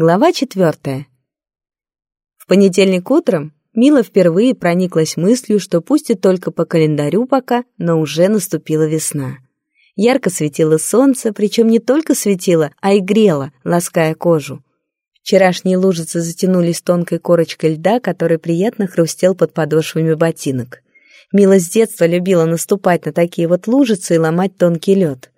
Глава четвертая. В понедельник утром Мила впервые прониклась мыслью, что пусть и только по календарю пока, но уже наступила весна. Ярко светило солнце, причем не только светило, а и грело, лаская кожу. Вчерашние лужицы затянулись тонкой корочкой льда, который приятно хрустел под подошвами ботинок. Мила с детства любила наступать на такие вот лужицы и ломать тонкий лед.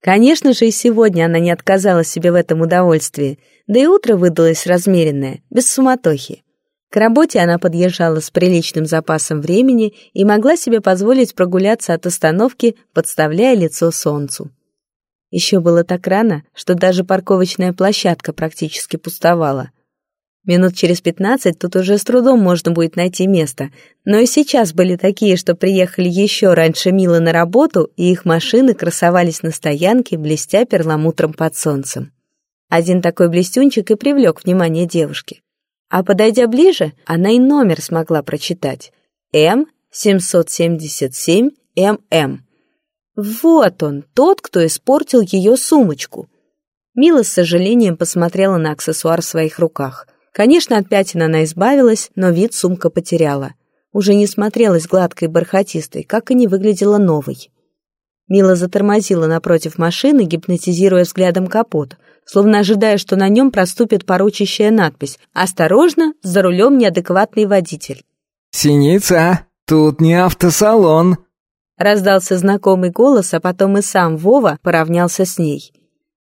Конечно же, и сегодня она не отказала себе в этом удовольствии, да и утро выдалось размеренное, без суматохи. К работе она подъезжала с приличным запасом времени и могла себе позволить прогуляться от остановки, подставляя лицо солнцу. Еще было так рано, что даже парковочная площадка практически пустовала. Минут через пятнадцать тут уже с трудом можно будет найти место, но и сейчас были такие, что приехали еще раньше Милы на работу, и их машины красовались на стоянке, блестя перламутром под солнцем. Один такой блестюнчик и привлек внимание девушки. А подойдя ближе, она и номер смогла прочитать. М-777-ММ. Вот он, тот, кто испортил ее сумочку. Мила с сожалением посмотрела на аксессуар в своих руках. Конечно, от пятен она избавилась, но вид сумка потеряла. Уже не смотрелась гладкой и бархатистой, как и не выглядела новой. Мила затормозила напротив машины, гипнотизируя взглядом капот, словно ожидая, что на нем проступит порочащая надпись «Осторожно, за рулем неадекватный водитель». «Синица, тут не автосалон», Раздался знакомый голос, а потом и сам Вова поравнялся с ней.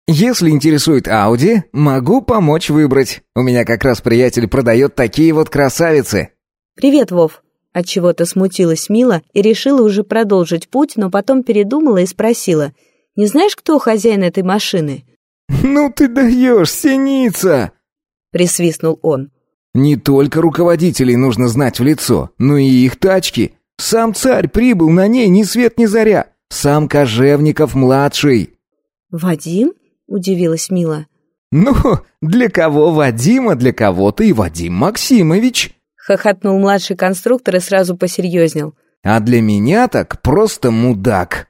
«Если интересует Ауди, могу помочь выбрать. У меня как раз приятель продает такие вот красавицы». «Привет, Вов». Отчего-то смутилась Мила и решила уже продолжить путь, но потом передумала и спросила. «Не знаешь, кто хозяин этой машины?» «Ну ты даешь, синица!» Присвистнул он. «Не только руководителей нужно знать в лицо, но и их тачки. Сам царь прибыл на ней ни свет ни заря. Сам Кожевников-младший». «Вадим?» — удивилась Мила. «Ну, для кого Вадима, для кого-то и Вадим Максимович», — хохотнул младший конструктор и сразу посерьезнел. «А для меня так просто мудак».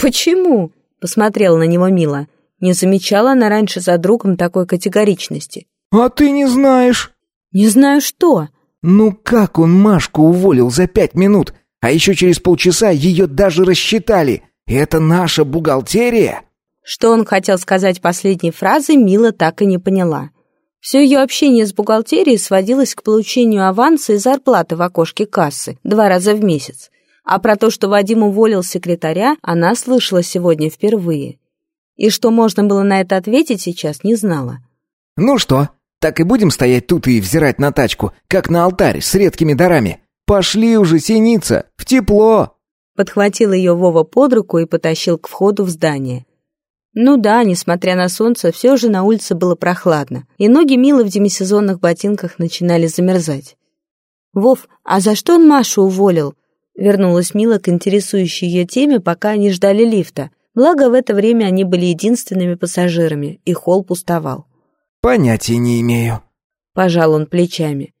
«Почему?» — посмотрела на него Мила. Не замечала она раньше за другом такой категоричности. «А ты не знаешь?» «Не знаю что». «Ну как он Машку уволил за пять минут? А еще через полчаса ее даже рассчитали. Это наша бухгалтерия?» Что он хотел сказать последней фразой, Мила так и не поняла. Все ее общение с бухгалтерией сводилось к получению аванса и зарплаты в окошке кассы два раза в месяц. А про то, что Вадим уволил секретаря, она слышала сегодня впервые. И что можно было на это ответить сейчас, не знала. «Ну что, так и будем стоять тут и взирать на тачку, как на алтарь с редкими дарами? Пошли уже, синица, в тепло!» Подхватил ее Вова под руку и потащил к входу в здание. Ну да, несмотря на солнце, все же на улице было прохладно, и ноги Милы в демисезонных ботинках начинали замерзать. «Вов, а за что он Машу уволил?» Вернулась Мила к интересующей ее теме, пока они ждали лифта. Благо, в это время они были единственными пассажирами, и холл пустовал. «Понятия не имею», — пожал он плечами.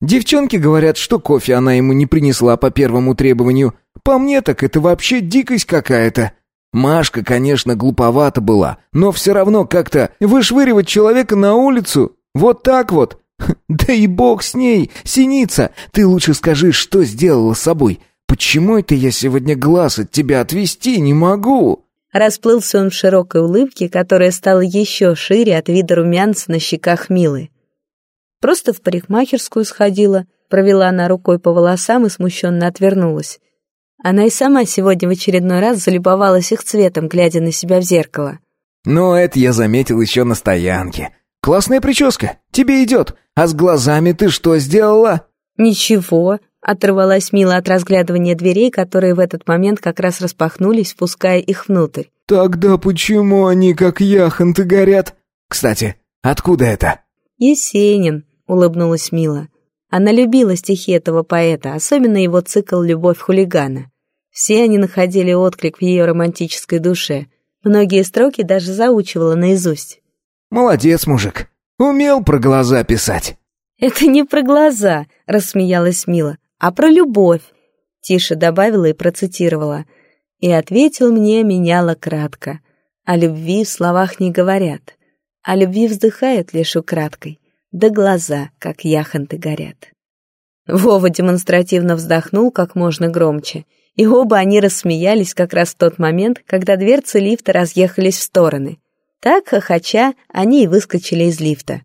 «Девчонки говорят, что кофе она ему не принесла по первому требованию. По мне так это вообще дикость какая-то». Машка, конечно, глуповата была, но все равно как-то вышвыривать человека на улицу, вот так вот. Да и бог с ней, синица, ты лучше скажи, что сделала с собой. Почему это я сегодня глаз от тебя отвести не могу? Расплылся он в широкой улыбке, которая стала еще шире от вида румянца на щеках Милы. Просто в парикмахерскую сходила, провела она рукой по волосам и смущенно отвернулась. Она и сама сегодня в очередной раз залюбовалась их цветом, глядя на себя в зеркало. «Ну, это я заметил еще на стоянке. Классная прическа, тебе идет. А с глазами ты что сделала?» «Ничего», — оторвалась Мила от разглядывания дверей, которые в этот момент как раз распахнулись, впуская их внутрь. «Тогда почему они как яхонты горят? Кстати, откуда это?» «Есенин», — улыбнулась Мила. Она любила стихи этого поэта, особенно его цикл «Любовь хулигана». Все они находили отклик в ее романтической душе. Многие строки даже заучивала наизусть. «Молодец, мужик. Умел про глаза писать». «Это не про глаза», — рассмеялась Мила, «а про любовь», — тише добавила и процитировала. «И ответил мне, меняла кратко. О любви в словах не говорят. О любви вздыхают лишь украдкой, да глаза, как яхонты, горят. Вова демонстративно вздохнул как можно громче, и оба они рассмеялись как раз в тот момент, когда дверцы лифта разъехались в стороны. Так, хохоча, они и выскочили из лифта.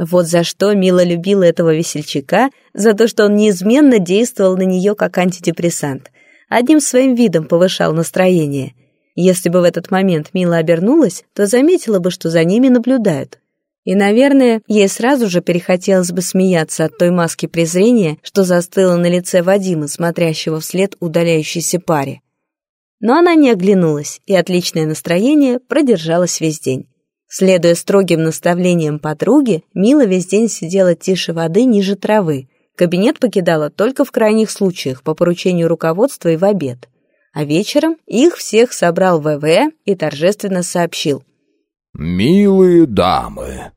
Вот за что Мила любила этого весельчака, за то, что он неизменно действовал на нее как антидепрессант. Одним своим видом повышал настроение. Если бы в этот момент Мила обернулась, то заметила бы, что за ними наблюдают. И, наверное, ей сразу же перехотелось бы смеяться от той маски презрения, что застыла на лице Вадима, смотрящего вслед удаляющейся паре. Но она не оглянулась, и отличное настроение продержалось весь день. Следуя строгим наставлениям подруги, Мила весь день сидела тише воды ниже травы. Кабинет покидала только в крайних случаях, по поручению руководства и в обед. А вечером их всех собрал ВВ и торжественно сообщил. «Милые дамы,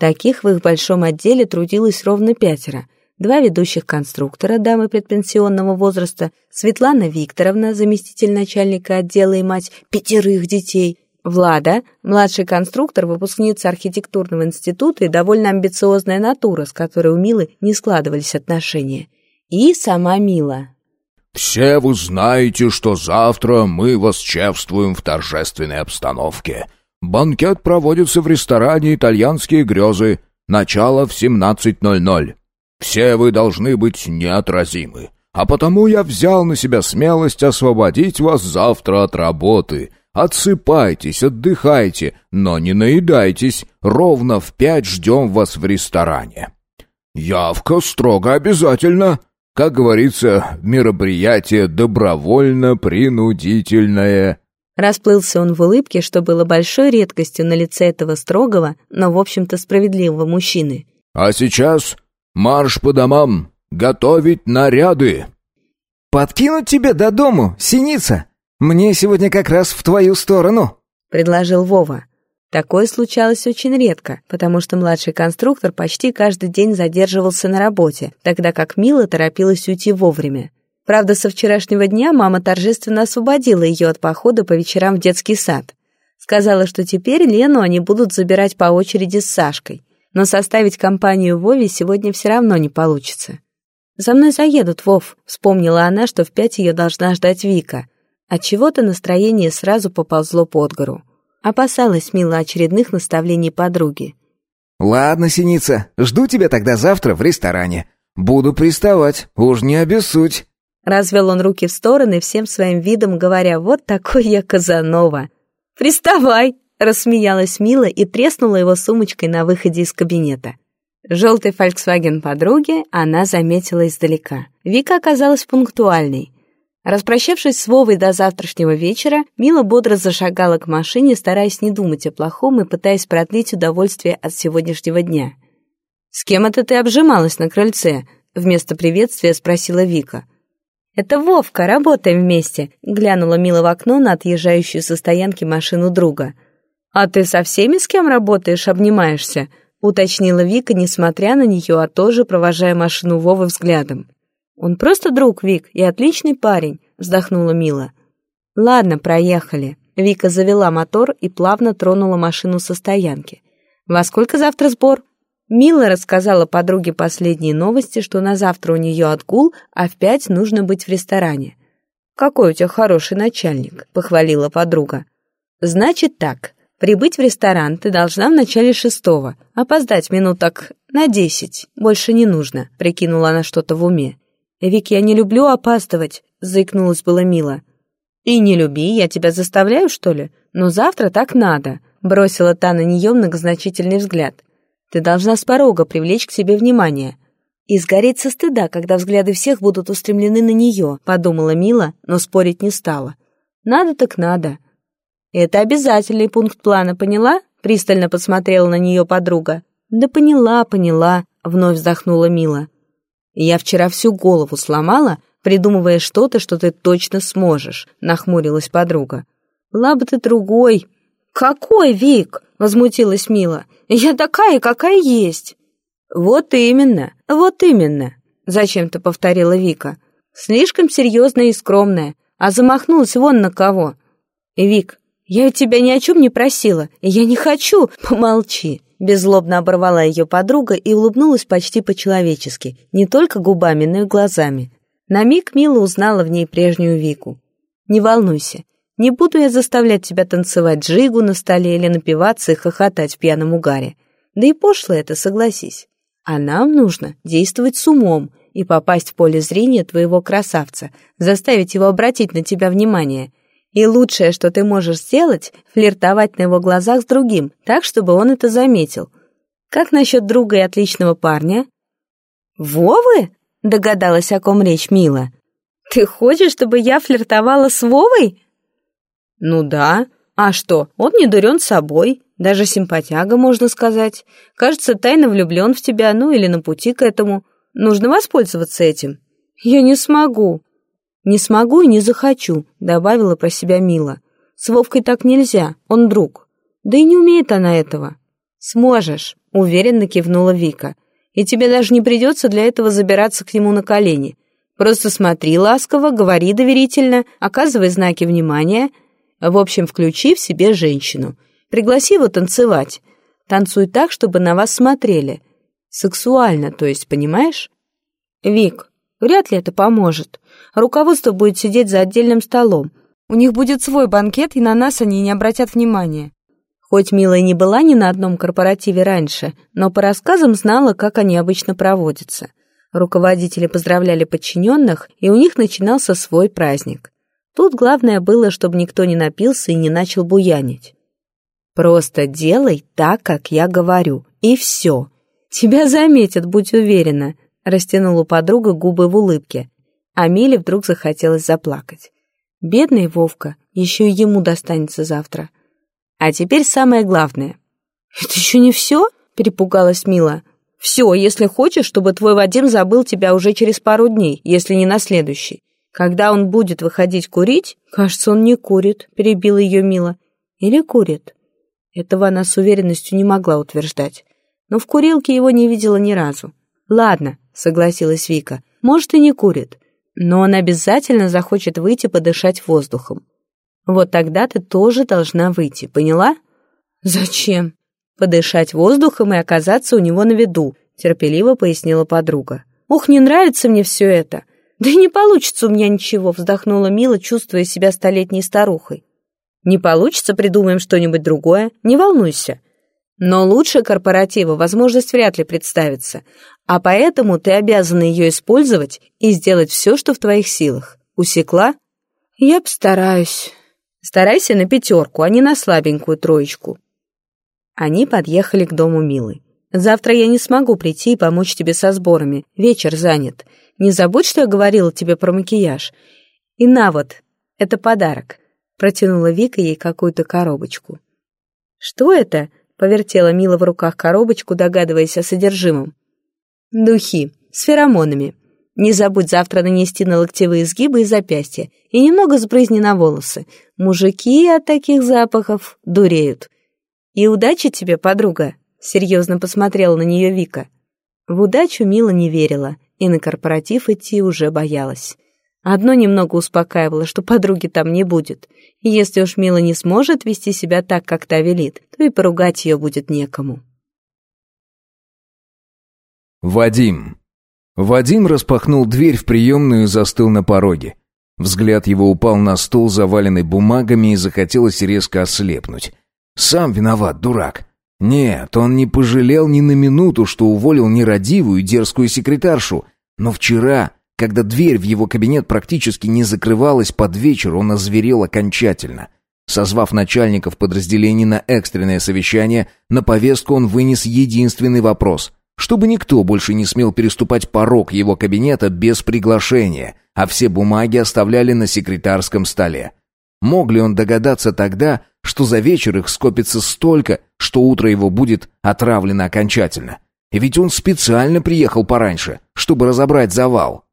Таких в их большом отделе трудилось ровно пятеро. Два ведущих конструктора, дамы предпенсионного возраста, Светлана Викторовна, заместитель начальника отдела и мать пятерых детей, Влада, младший конструктор, выпускница архитектурного института и довольно амбициозная натура, с которой у Милы не складывались отношения, и сама Мила. все вы знаете, что завтра мы вас чествуем в торжественной обстановке. Банкет проводится в ресторане «Итальянские грезы». Начало в 17.00. Все вы должны быть неотразимы. А потому я взял на себя смелость освободить вас завтра от работы. Отсыпайтесь, отдыхайте, но не наедайтесь. Ровно в пять ждем вас в ресторане. Явка строго обязательно. Как говорится, мероприятие добровольно-принудительное. Расплылся он в улыбке, что было большой редкостью на лице этого строгого, но, в общем-то, справедливого мужчины. А сейчас марш по домам, готовить наряды. «Подкинуть тебе до дому, синица? Мне сегодня как раз в твою сторону», — предложил Вова. Такое случалось очень редко, потому что младший конструктор почти каждый день задерживался на работе, тогда как Мила торопилась уйти вовремя. Правда, со вчерашнего дня мама торжественно освободила ее от похода по вечерам в детский сад. Сказала, что теперь Лену они будут забирать по очереди с Сашкой. Но составить компанию Вове сегодня все равно не получится. «За мной заедут, Вов», — вспомнила она, что в пять ее должна ждать Вика. Отчего-то настроение сразу поползло под гору. Опасалась Мила очередных наставлений подруги. «Ладно, синица, жду тебя тогда завтра в ресторане. Буду приставать, уж не обессудь». Развел он руки в стороны, всем своим видом говоря, вот такой я Казанова. «Приставай!» — рассмеялась Мила и треснула его сумочкой на выходе из кабинета. Желтый «Фольксваген» подруги она заметила издалека. Вика оказалась пунктуальной. Распрощавшись с Вовой до завтрашнего вечера, Мила бодро зашагала к машине, стараясь не думать о плохом и пытаясь продлить удовольствие от сегодняшнего дня. «С кем это ты обжималась на крыльце?» — вместо приветствия спросила Вика. «Это Вовка, работаем вместе», — глянула Мила в окно на отъезжающую со стоянки машину друга. «А ты со всеми, с кем работаешь, обнимаешься?» — уточнила Вика, несмотря на нее, а тоже провожая машину Вовы взглядом. «Он просто друг, Вик, и отличный парень», — вздохнула Мила. «Ладно, проехали». Вика завела мотор и плавно тронула машину со стоянки. «Во сколько завтра сбор?» Мила рассказала подруге последние новости, что на завтра у нее отгул, а в пять нужно быть в ресторане. «Какой у тебя хороший начальник», — похвалила подруга. «Значит так, прибыть в ресторан ты должна в начале шестого, опоздать минуток на десять, больше не нужно», — прикинула она что-то в уме. «Вик, я не люблю опаздывать», — заикнулась была Мила. «И не люби, я тебя заставляю, что ли? Но завтра так надо», — бросила та на нее многозначительный взгляд. Ты должна с порога привлечь к себе внимание. И сгореть со стыда, когда взгляды всех будут устремлены на нее, подумала Мила, но спорить не стала. Надо так надо. Это обязательный пункт плана, поняла? Пристально посмотрела на нее подруга. Да поняла, поняла, вновь вздохнула Мила. Я вчера всю голову сломала, придумывая что-то, что ты точно сможешь, нахмурилась подруга. Была бы ты другой. Какой, Вик? возмутилась Мила. Я такая, какая есть». «Вот именно, вот именно», — зачем-то повторила Вика. «Слишком серьезная и скромная, а замахнулась вон на кого». «Вик, «Я тебя ни о чем не просила, я не хочу!» «Помолчи!» Беззлобно оборвала ее подруга и улыбнулась почти по-человечески, не только губами, но и глазами. На миг Мила узнала в ней прежнюю Вику. «Не волнуйся, не буду я заставлять тебя танцевать джигу на столе или напиваться и хохотать в пьяном угаре. Да и пошло это, согласись. А нам нужно действовать с умом и попасть в поле зрения твоего красавца, заставить его обратить на тебя внимание. И лучшее, что ты можешь сделать, флиртовать на его глазах с другим, так, чтобы он это заметил. Как насчет друга и отличного парня? Вовы? Догадалась, о ком речь Мила. Ты хочешь, чтобы я флиртовала с Вовой? Ну да. А что, он не дурен собой, даже симпатяга, можно сказать. Кажется, тайно влюблен в тебя, ну или на пути к этому. Нужно воспользоваться этим. Я не смогу. Не смогу и не захочу, добавила про себя Мила. С Вовкой так нельзя, он друг. Да и не умеет она этого. Сможешь, уверенно кивнула Вика. И тебе даже не придется для этого забираться к нему на колени. Просто смотри ласково, говори доверительно, оказывай знаки внимания. В общем, включи в себе женщину — Пригласи его танцевать. Танцуй так, чтобы на вас смотрели. Сексуально, то есть, понимаешь? Вик, вряд ли это поможет. Руководство будет сидеть за отдельным столом. У них будет свой банкет, и на нас они не обратят внимания. Хоть Мила и не была ни на одном корпоративе раньше, но по рассказам знала, как они обычно проводятся. Руководители поздравляли подчиненных, и у них начинался свой праздник. Тут главное было, чтобы никто не напился и не начал буянить. Просто делай так, как я говорю, и все. Тебя заметят, будь уверена», — растянула подруга губы в улыбке. А Миле вдруг захотелось заплакать. Бедный Вовка, еще и ему достанется завтра. А теперь самое главное. «Это еще не все?» — перепугалась Мила. «Все, если хочешь, чтобы твой Вадим забыл тебя уже через пару дней, если не на следующий. Когда он будет выходить курить...» «Кажется, он не курит», — перебила ее Мила. «Или курит?» Этого она с уверенностью не могла утверждать. Но в курилке его не видела ни разу. «Ладно», — согласилась Вика, — «может, и не курит, но он обязательно захочет выйти подышать воздухом. Вот тогда ты тоже должна выйти, поняла?» «Зачем?» «Подышать воздухом и оказаться у него на виду», — терпеливо пояснила подруга. «Ух, не нравится мне все это!» «Да и не получится у меня ничего», — вздохнула Мила, чувствуя себя столетней старухой. Не получится, придумаем что-нибудь другое, не волнуйся. Но лучше корпоратива возможность вряд ли представится, а поэтому ты обязана ее использовать и сделать все, что в твоих силах. Усекла? Я постараюсь. Старайся на пятерку, а не на слабенькую троечку. Они подъехали к дому Милы. Завтра я не смогу прийти и помочь тебе со сборами. Вечер занят. Не забудь, что я говорила тебе про макияж. И на вот, это подарок. Протянула Вика ей какую-то коробочку. «Что это?» — повертела Мила в руках коробочку, догадываясь о содержимом. «Духи. С феромонами. Не забудь завтра нанести на локтевые сгибы и запястья, и немного сбрызни на волосы. Мужики от таких запахов дуреют. И удачи тебе, подруга!» — серьезно посмотрела на нее Вика. В удачу Мила не верила и на корпоратив идти уже боялась. Одно немного успокаивало, что подруги там не будет. Если уж Мила не сможет вести себя так, как та велит, то и поругать ее будет некому. Вадим. Вадим распахнул дверь в приемную и застыл на пороге. Взгляд его упал на стол, заваленный бумагами, и захотелось резко ослепнуть. Сам виноват, дурак. Нет, он не пожалел ни на минуту, что уволил нерадивую дерзкую секретаршу. Но вчера когда дверь в его кабинет практически не закрывалась под вечер, он озверел окончательно. Созвав начальников подразделений на экстренное совещание, на повестку он вынес единственный вопрос — чтобы никто больше не смел переступать порог его кабинета без приглашения, а все бумаги оставляли на секретарском столе. Мог ли он догадаться тогда, что за вечер их скопится столько, что утро его будет отравлено окончательно? Ведь он специально приехал пораньше, чтобы разобрать завал.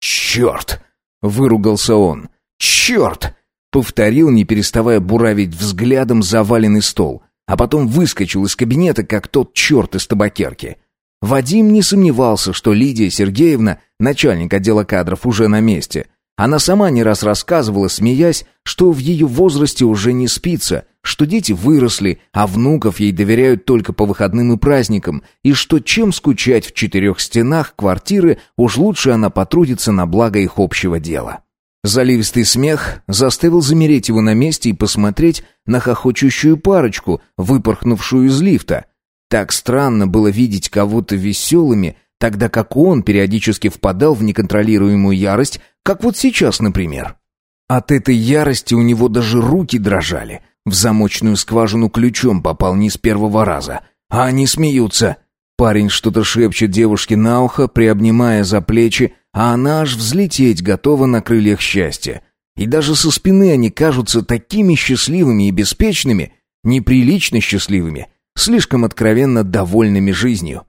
«Черт!» — выругался он. «Черт!» — повторил, не переставая буравить взглядом заваленный стол, а потом выскочил из кабинета, как тот черт из табакерки. Вадим не сомневался, что Лидия Сергеевна, начальник отдела кадров, уже на месте. Она сама не раз рассказывала, смеясь, что в ее возрасте уже не спится, что дети выросли, а внуков ей доверяют только по выходным и праздникам, и что чем скучать в четырех стенах квартиры, уж лучше она потрудится на благо их общего дела. Заливистый смех заставил замереть его на месте и посмотреть на хохочущую парочку, выпорхнувшую из лифта. Так странно было видеть кого-то веселыми, тогда как он периодически впадал в неконтролируемую ярость, как вот сейчас, например. От этой ярости у него даже руки дрожали. В замочную скважину ключом попал не с первого раза. А они смеются. Парень что-то шепчет девушке на ухо, приобнимая за плечи, а она аж взлететь готова на крыльях счастья. И даже со спины они кажутся такими счастливыми и беспечными, неприлично счастливыми, слишком откровенно довольными жизнью.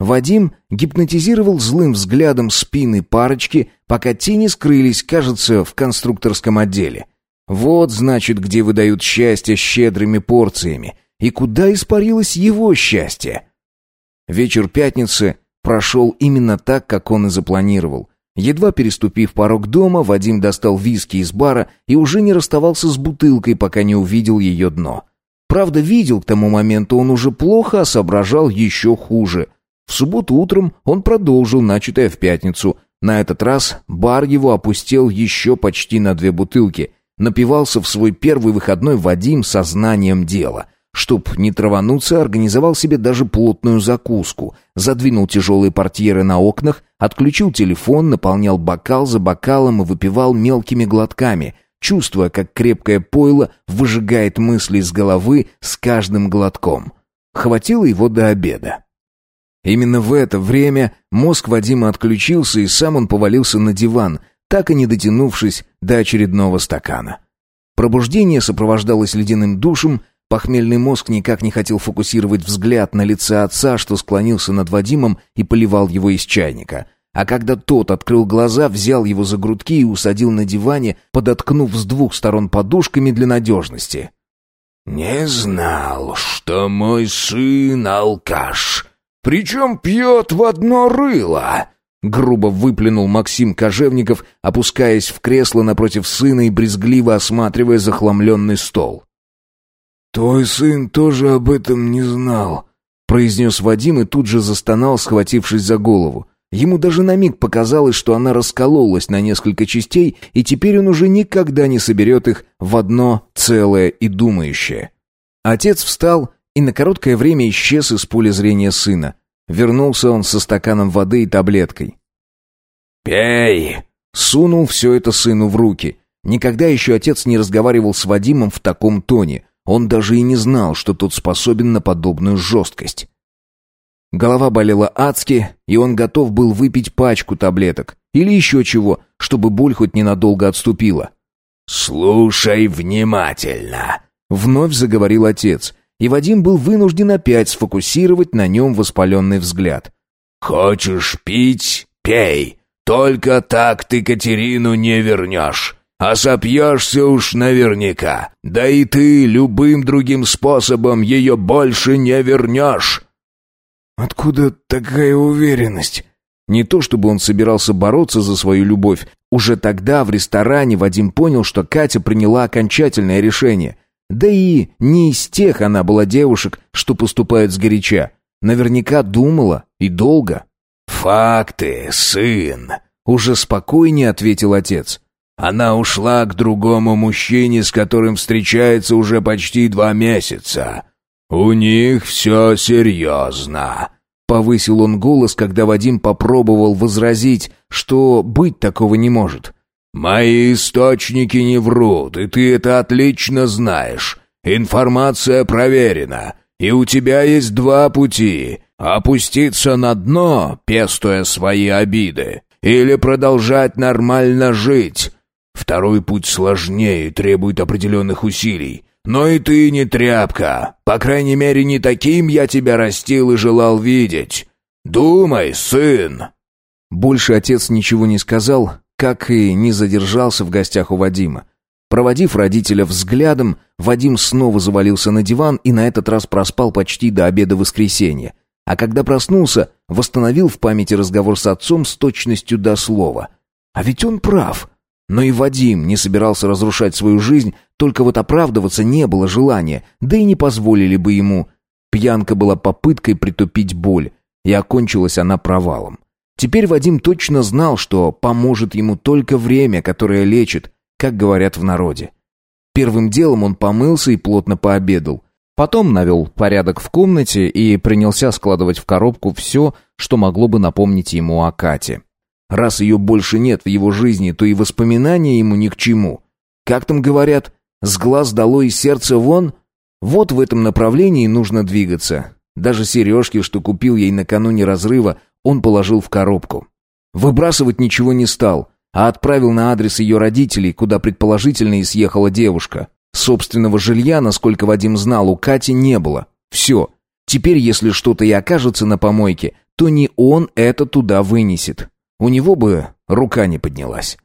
Вадим гипнотизировал злым взглядом спины парочки, пока те не скрылись, кажется, в конструкторском отделе. Вот, значит, где выдают счастье щедрыми порциями. И куда испарилось его счастье? Вечер пятницы прошел именно так, как он и запланировал. Едва переступив порог дома, Вадим достал виски из бара и уже не расставался с бутылкой, пока не увидел ее дно. Правда, видел к тому моменту он уже плохо, а соображал еще хуже. В субботу утром он продолжил начатое в пятницу. На этот раз бар его опустел еще почти на две бутылки. Напивался в свой первый выходной Вадим со знанием дела. Чтоб не травануться, организовал себе даже плотную закуску. Задвинул тяжелые портьеры на окнах, отключил телефон, наполнял бокал за бокалом и выпивал мелкими глотками, чувствуя, как крепкое пойло выжигает мысли из головы с каждым глотком. Хватило его до обеда. Именно в это время мозг Вадима отключился, и сам он повалился на диван, так и не дотянувшись до очередного стакана. Пробуждение сопровождалось ледяным душем, похмельный мозг никак не хотел фокусировать взгляд на лице отца, что склонился над Вадимом и поливал его из чайника. А когда тот открыл глаза, взял его за грудки и усадил на диване, подоткнув с двух сторон подушками для надежности. «Не знал, что мой сын алкаш», причем пьет в одно рыло!» Грубо выплюнул Максим Кожевников, опускаясь в кресло напротив сына и брезгливо осматривая захламленный стол. «Твой сын тоже об этом не знал», — произнес Вадим и тут же застонал, схватившись за голову. Ему даже на миг показалось, что она раскололась на несколько частей, и теперь он уже никогда не соберет их в одно целое и думающее. Отец встал и на короткое время исчез из поля зрения сына. Вернулся он со стаканом воды и таблеткой. «Пей!» Сунул все это сыну в руки. Никогда еще отец не разговаривал с Вадимом в таком тоне. Он даже и не знал, что тот способен на подобную жесткость. Голова болела адски, и он готов был выпить пачку таблеток. Или еще чего, чтобы боль хоть ненадолго отступила. «Слушай внимательно!» Вновь заговорил отец, и Вадим был вынужден опять сфокусировать на нем воспаленный взгляд. «Хочешь пить? Пей. Только так ты Катерину не вернешь. А сопьешься уж наверняка. Да и ты любым другим способом ее больше не вернешь». «Откуда такая уверенность?» Не то чтобы он собирался бороться за свою любовь. Уже тогда в ресторане Вадим понял, что Катя приняла окончательное решение. Да и не из тех она была девушек, что поступают сгоряча. Наверняка думала и долго. «Факты, сын», — уже спокойнее ответил отец. «Она ушла к другому мужчине, с которым встречается уже почти два месяца. У них все серьезно». Повысил он голос, когда Вадим попробовал возразить, что быть такого не может. «Мои источники не врут, и ты это отлично знаешь. Информация проверена, и у тебя есть два пути — опуститься на дно, пестуя свои обиды, или продолжать нормально жить. Второй путь сложнее и требует определенных усилий. Но и ты не тряпка, по крайней мере, не таким я тебя растил и желал видеть. Думай, сын!» Больше отец ничего не сказал, как и не задержался в гостях у Вадима. Проводив родителя взглядом, Вадим снова завалился на диван и на этот раз проспал почти до обеда воскресенья. А когда проснулся, восстановил в памяти разговор с отцом с точностью до слова. А ведь он прав. Но и Вадим не собирался разрушать свою жизнь, только вот оправдываться не было желания, да и не позволили бы ему. Пьянка была попыткой притупить боль, и окончилась она провалом. Теперь Вадим точно знал, что поможет ему только время, которое лечит, как говорят в народе. Первым делом он помылся и плотно пообедал. Потом навел порядок в комнате и принялся складывать в коробку все, что могло бы напомнить ему о Кате. Раз ее больше нет в его жизни, то и воспоминания ему ни к чему. Как там говорят, с глаз дало и сердце вон? Вот в этом направлении нужно двигаться. Даже сережки, что купил ей накануне разрыва, он положил в коробку. Выбрасывать ничего не стал, а отправил на адрес ее родителей, куда предположительно и съехала девушка. Собственного жилья, насколько Вадим знал, у Кати не было. Все. Теперь, если что-то и окажется на помойке, то не он это туда вынесет. У него бы рука не поднялась.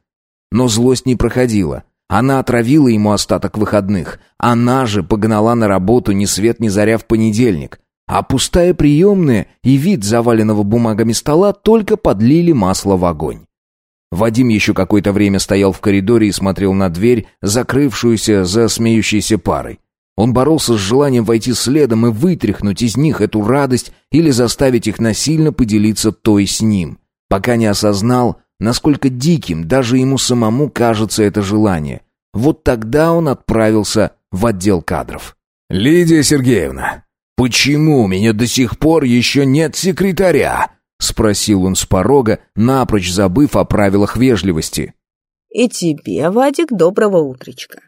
Но злость не проходила. Она отравила ему остаток выходных. Она же погнала на работу ни свет ни заря в понедельник. А пустая приемная и вид заваленного бумагами стола только подлили масло в огонь. Вадим еще какое-то время стоял в коридоре и смотрел на дверь, закрывшуюся за смеющейся парой. Он боролся с желанием войти следом и вытряхнуть из них эту радость или заставить их насильно поделиться той с ним пока не осознал, насколько диким даже ему самому кажется это желание. Вот тогда он отправился в отдел кадров. «Лидия Сергеевна, почему у меня до сих пор еще нет секретаря?» — спросил он с порога, напрочь забыв о правилах вежливости. «И тебе, Вадик, доброго утречка».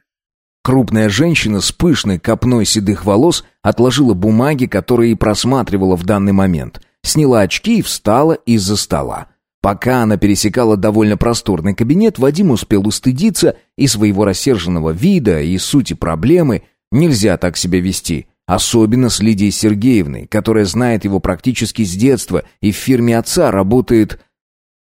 Крупная женщина с пышной копной седых волос отложила бумаги, которые и просматривала в данный момент, сняла очки и встала из-за стола. Пока она пересекала довольно просторный кабинет, Вадим успел устыдиться и своего рассерженного вида, и сути проблемы. Нельзя так себя вести. Особенно с Лидией Сергеевной, которая знает его практически с детства и в фирме отца работает...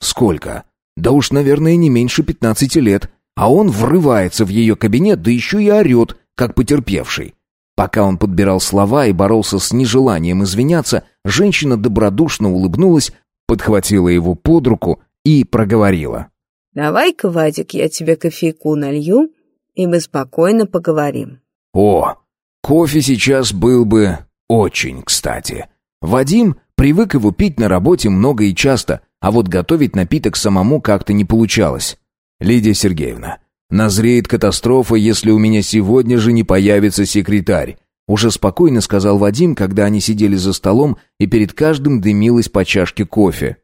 Сколько? Да уж, наверное, не меньше пятнадцати лет. А он врывается в ее кабинет, да еще и орет, как потерпевший. Пока он подбирал слова и боролся с нежеланием извиняться, женщина добродушно улыбнулась, подхватила его под руку и проговорила. «Давай-ка, Вадик, я тебе кофейку налью, и мы спокойно поговорим». «О, кофе сейчас был бы очень кстати. Вадим привык его пить на работе много и часто, а вот готовить напиток самому как-то не получалось. Лидия Сергеевна, назреет катастрофа, если у меня сегодня же не появится секретарь. Уже спокойно сказал Вадим, когда они сидели за столом, и перед каждым дымилась по чашке кофе.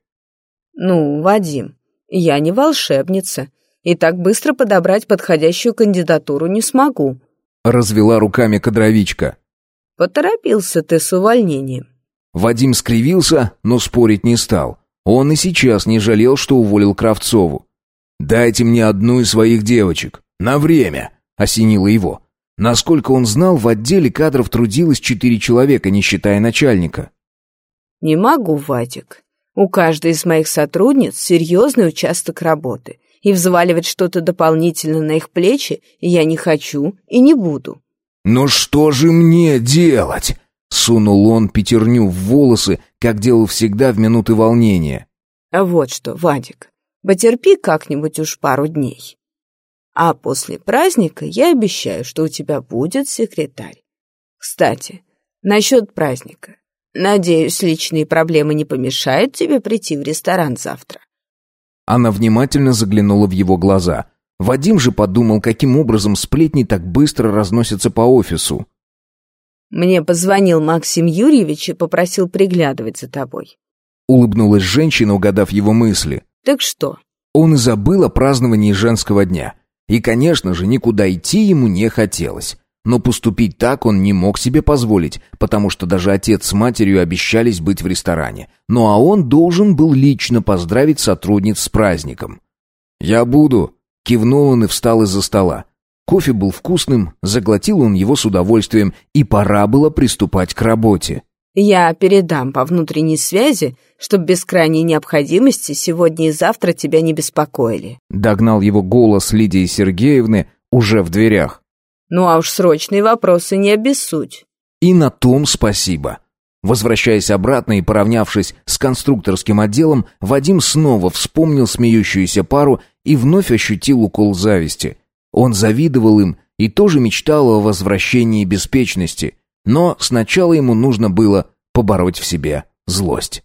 «Ну, Вадим, я не волшебница, и так быстро подобрать подходящую кандидатуру не смогу», развела руками кадровичка. «Поторопился ты с увольнением». Вадим скривился, но спорить не стал. Он и сейчас не жалел, что уволил Кравцову. «Дайте мне одну из своих девочек. На время!» — осенило его. Насколько он знал, в отделе кадров трудилось четыре человека, не считая начальника. «Не могу, Вадик. У каждой из моих сотрудниц серьезный участок работы, и взваливать что-то дополнительно на их плечи я не хочу и не буду». «Но что же мне делать?» Сунул он пятерню в волосы, как делал всегда в минуты волнения. «А вот что, Вадик, потерпи как-нибудь уж пару дней. А после праздника я обещаю, что у тебя будет секретарь. Кстати, насчет праздника. Надеюсь, личные проблемы не помешают тебе прийти в ресторан завтра. Она внимательно заглянула в его глаза. Вадим же подумал, каким образом сплетни так быстро разносятся по офису. Мне позвонил Максим Юрьевич и попросил приглядывать за тобой. Улыбнулась женщина, угадав его мысли. Так что? Он и забыл о праздновании женского дня. И, конечно же, никуда идти ему не хотелось. Но поступить так он не мог себе позволить, потому что даже отец с матерью обещались быть в ресторане. Ну а он должен был лично поздравить сотрудниц с праздником. «Я буду», — кивнул он и встал из-за стола. Кофе был вкусным, заглотил он его с удовольствием, и пора было приступать к работе. Я передам по внутренней связи, чтобы без крайней необходимости сегодня и завтра тебя не беспокоили. Догнал его голос Лидии Сергеевны уже в дверях. Ну а уж срочные вопросы не обессудь. И на том спасибо. Возвращаясь обратно и поравнявшись с конструкторским отделом, Вадим снова вспомнил смеющуюся пару и вновь ощутил укол зависти. Он завидовал им и тоже мечтал о возвращении беспечности, но сначала ему нужно было побороть в себе злость.